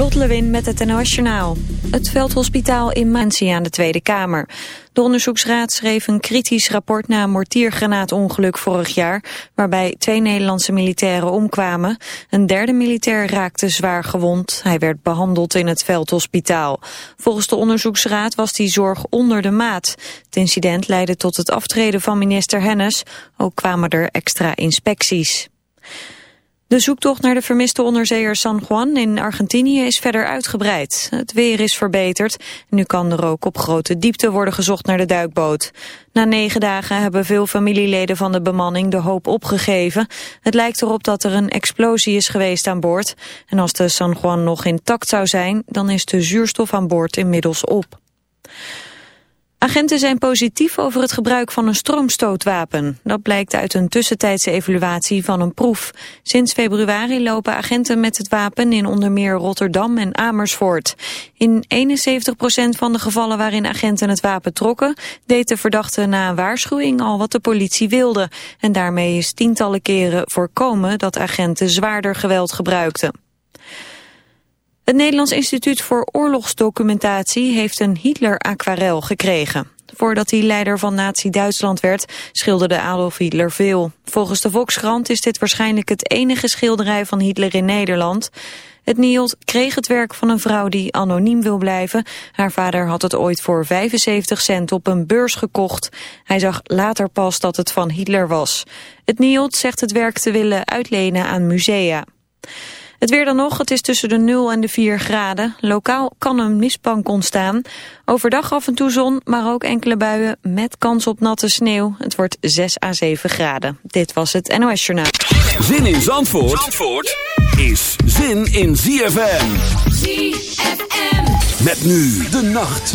Lot Lewin met het NOS Journaal. Het veldhospitaal in Mansi aan de Tweede Kamer. De onderzoeksraad schreef een kritisch rapport na een mortiergranaatongeluk vorig jaar... waarbij twee Nederlandse militairen omkwamen. Een derde militair raakte zwaar gewond. Hij werd behandeld in het veldhospitaal. Volgens de onderzoeksraad was die zorg onder de maat. Het incident leidde tot het aftreden van minister Hennis. Ook kwamen er extra inspecties. De zoektocht naar de vermiste onderzeeër San Juan in Argentinië is verder uitgebreid. Het weer is verbeterd. Nu kan er ook op grote diepte worden gezocht naar de duikboot. Na negen dagen hebben veel familieleden van de bemanning de hoop opgegeven. Het lijkt erop dat er een explosie is geweest aan boord. En als de San Juan nog intact zou zijn, dan is de zuurstof aan boord inmiddels op. Agenten zijn positief over het gebruik van een stroomstootwapen. Dat blijkt uit een tussentijdse evaluatie van een proef. Sinds februari lopen agenten met het wapen in onder meer Rotterdam en Amersfoort. In 71% van de gevallen waarin agenten het wapen trokken... deed de verdachte na een waarschuwing al wat de politie wilde. En daarmee is tientallen keren voorkomen dat agenten zwaarder geweld gebruikten. Het Nederlands Instituut voor Oorlogsdocumentatie heeft een Hitler-aquarel gekregen. Voordat hij leider van nazi-Duitsland werd, schilderde Adolf Hitler veel. Volgens de Volkskrant is dit waarschijnlijk het enige schilderij van Hitler in Nederland. Het NIOD kreeg het werk van een vrouw die anoniem wil blijven. Haar vader had het ooit voor 75 cent op een beurs gekocht. Hij zag later pas dat het van Hitler was. Het NIOD zegt het werk te willen uitlenen aan musea. Het weer dan nog, het is tussen de 0 en de 4 graden. Lokaal kan een mistbank ontstaan. Overdag af en toe zon, maar ook enkele buien met kans op natte sneeuw. Het wordt 6 à 7 graden. Dit was het NOS Journaal. Zin in Zandvoort, Zandvoort is zin in ZFM. ZFM. Met nu de nacht.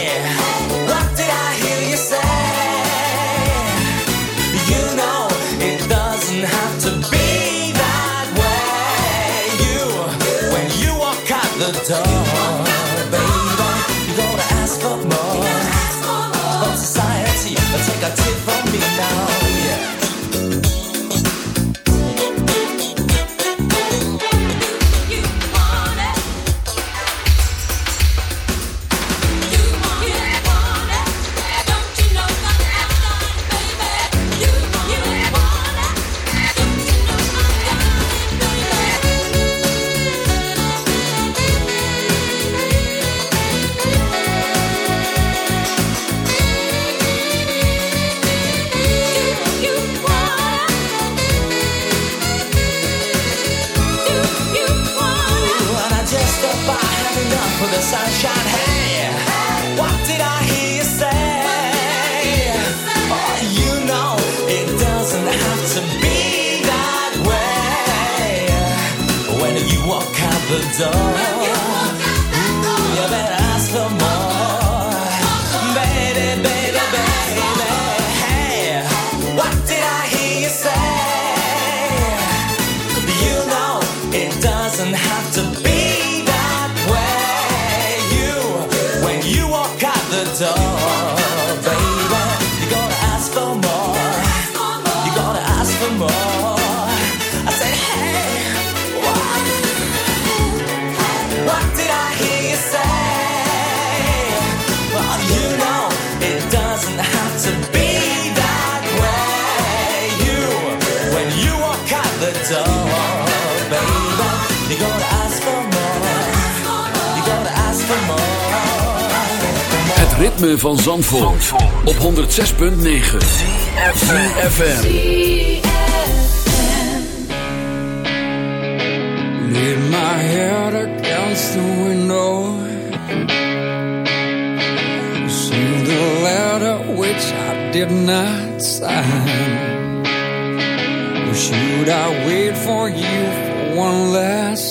ritme van Zandvoort, op 106.9 FM. Laid my head against the window. Sealed the letter which I did not sign. Should I wait for you for one last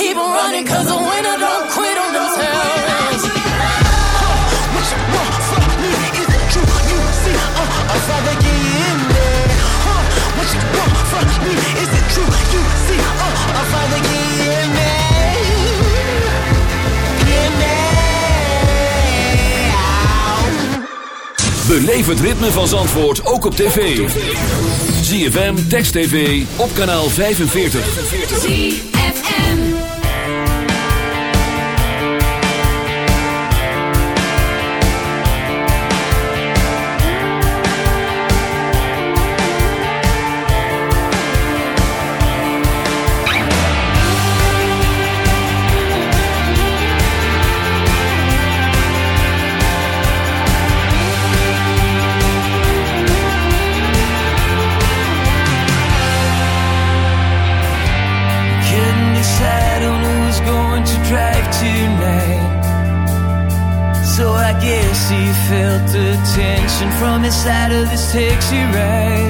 keep on winner don't quit on het ritme van Zandvoort ook op tv. ZFM, Text TV, op kanaal 45. Inside you this